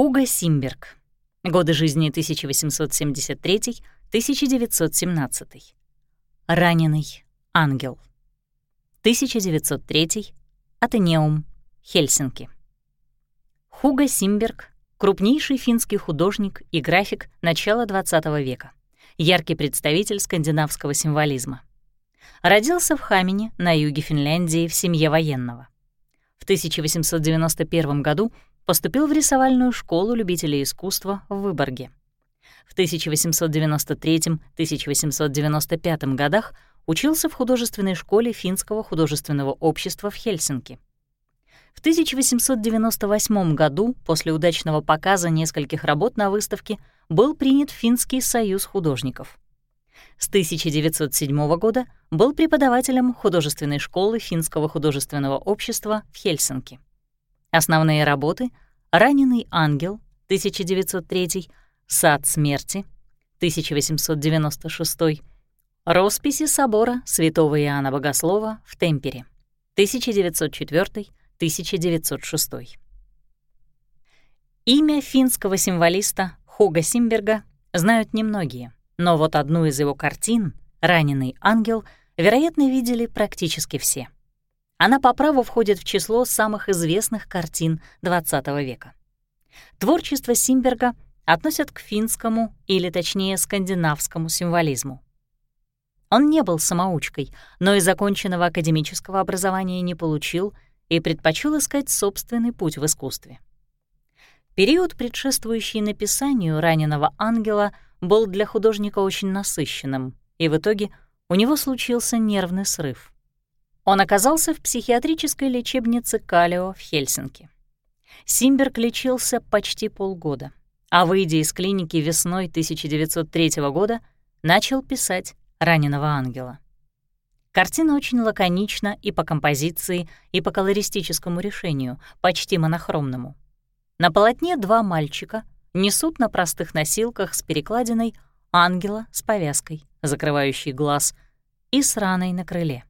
Хуго Симберг. Годы жизни 1873-1917. Раненый ангел. 1903. Атенеум. Хельсинки. Хуго Симберг — крупнейший финский художник и график начала XX века, яркий представитель скандинавского символизма. Родился в Хамине на юге Финляндии в семье военного. В 1891 году поступил в рисовальную школу любителей искусства в Выборге. В 1893-1895 годах учился в художественной школе Финского художественного общества в Хельсинки. В 1898 году, после удачного показа нескольких работ на выставке, был принят Финский союз художников. С 1907 года был преподавателем художественной школы Финского художественного общества в Хельсинки. Основные работы «Раненый ангел» 1903, «Сад смерти» 1896, Росписи собора святого Иоанна Богослова в Темпере 1904-1906. Имя финского символиста Хуга Симберга знают немногие, но вот одну из его картин «Раненый ангел» вероятно, видели практически все. Она по праву входит в число самых известных картин XX века. Творчество Симберга относят к финскому, или точнее скандинавскому символизму. Он не был самоучкой, но и законченного академического образования не получил и предпочел искать собственный путь в искусстве. Период, предшествующий написанию «Раненого ангела», был для художника очень насыщенным, и в итоге у него случился нервный срыв. Он оказался в психиатрической лечебнице Калио в Хельсинки. Симберг лечился почти полгода, а, выйдя из клиники весной 1903 года, начал писать «Раненого ангела». Картина очень лаконична и по композиции, и по колористическому решению, почти монохромному. На полотне два мальчика несут на простых носилках с перекладиной ангела с повязкой, закрывающей глаз, и с раной на крыле.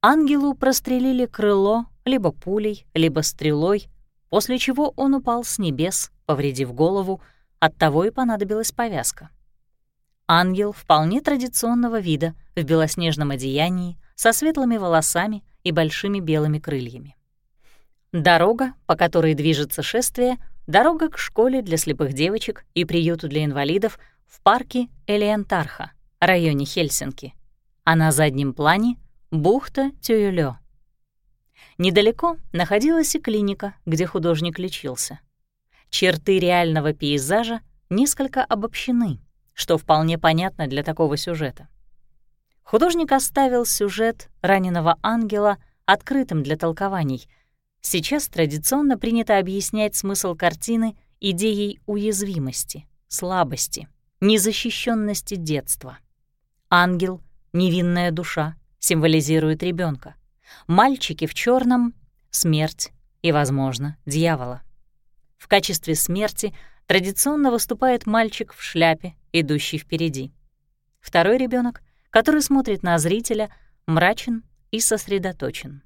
Ангелу прострелили крыло либо пулей, либо стрелой, после чего он упал с небес, повредив голову, оттого и понадобилась повязка. Ангел вполне традиционного вида, в белоснежном одеянии, со светлыми волосами и большими белыми крыльями. Дорога, по которой движется шествие, дорога к школе для слепых девочек и приюту для инвалидов в парке Элиантарха, районе Хельсинки, а на заднем плане Бухта Тююлё. Недалеко находилась и клиника, где художник лечился. Черты реального пейзажа несколько обобщены, что вполне понятно для такого сюжета. Художник оставил сюжет раненого ангела открытым для толкований. Сейчас традиционно принято объяснять смысл картины идеей уязвимости, слабости, незащищенности детства. Ангел — невинная душа, символизирует ребенка. Мальчики в черном смерть и, возможно, дьявола. В качестве смерти традиционно выступает мальчик в шляпе, идущий впереди. Второй ребенок, который смотрит на зрителя, мрачен и сосредоточен.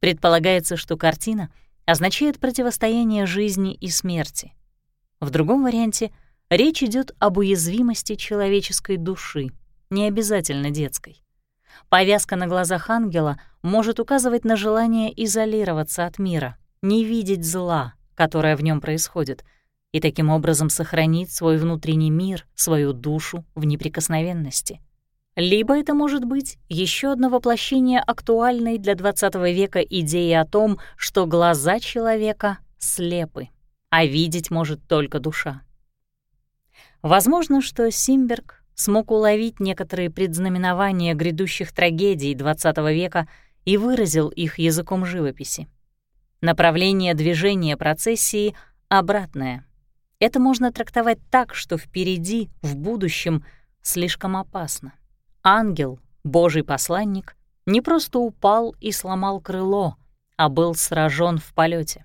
Предполагается, что картина означает противостояние жизни и смерти. В другом варианте речь идет об уязвимости человеческой души, не обязательно детской. Повязка на глазах ангела может указывать на желание изолироваться от мира, не видеть зла, которое в нем происходит, и таким образом сохранить свой внутренний мир, свою душу в неприкосновенности. Либо это может быть еще одно воплощение актуальной для XX века идеи о том, что глаза человека слепы, а видеть может только душа. Возможно, что Симберг смог уловить некоторые предзнаменования грядущих трагедий XX века и выразил их языком живописи. Направление движения процессии обратное. Это можно трактовать так, что впереди, в будущем, слишком опасно. Ангел, Божий посланник, не просто упал и сломал крыло, а был сражен в полете.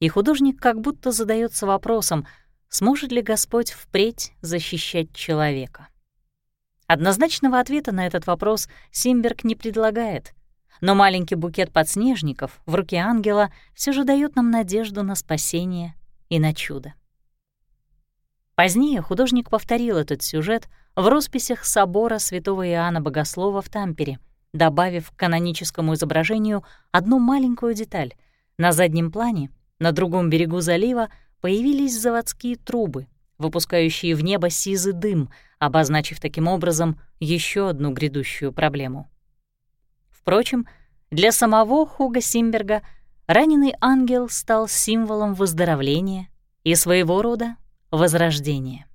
И художник как будто задается вопросом — Сможет ли Господь впредь защищать человека? Однозначного ответа на этот вопрос Симберг не предлагает, но маленький букет подснежников в руке ангела все же дает нам надежду на спасение и на чудо. Позднее художник повторил этот сюжет в росписях собора святого Иоанна Богослова в Тампере, добавив к каноническому изображению одну маленькую деталь. На заднем плане, на другом берегу залива, появились заводские трубы, выпускающие в небо сизый дым, обозначив таким образом еще одну грядущую проблему. Впрочем, для самого Хуга Симберга раненый ангел стал символом выздоровления и своего рода возрождения.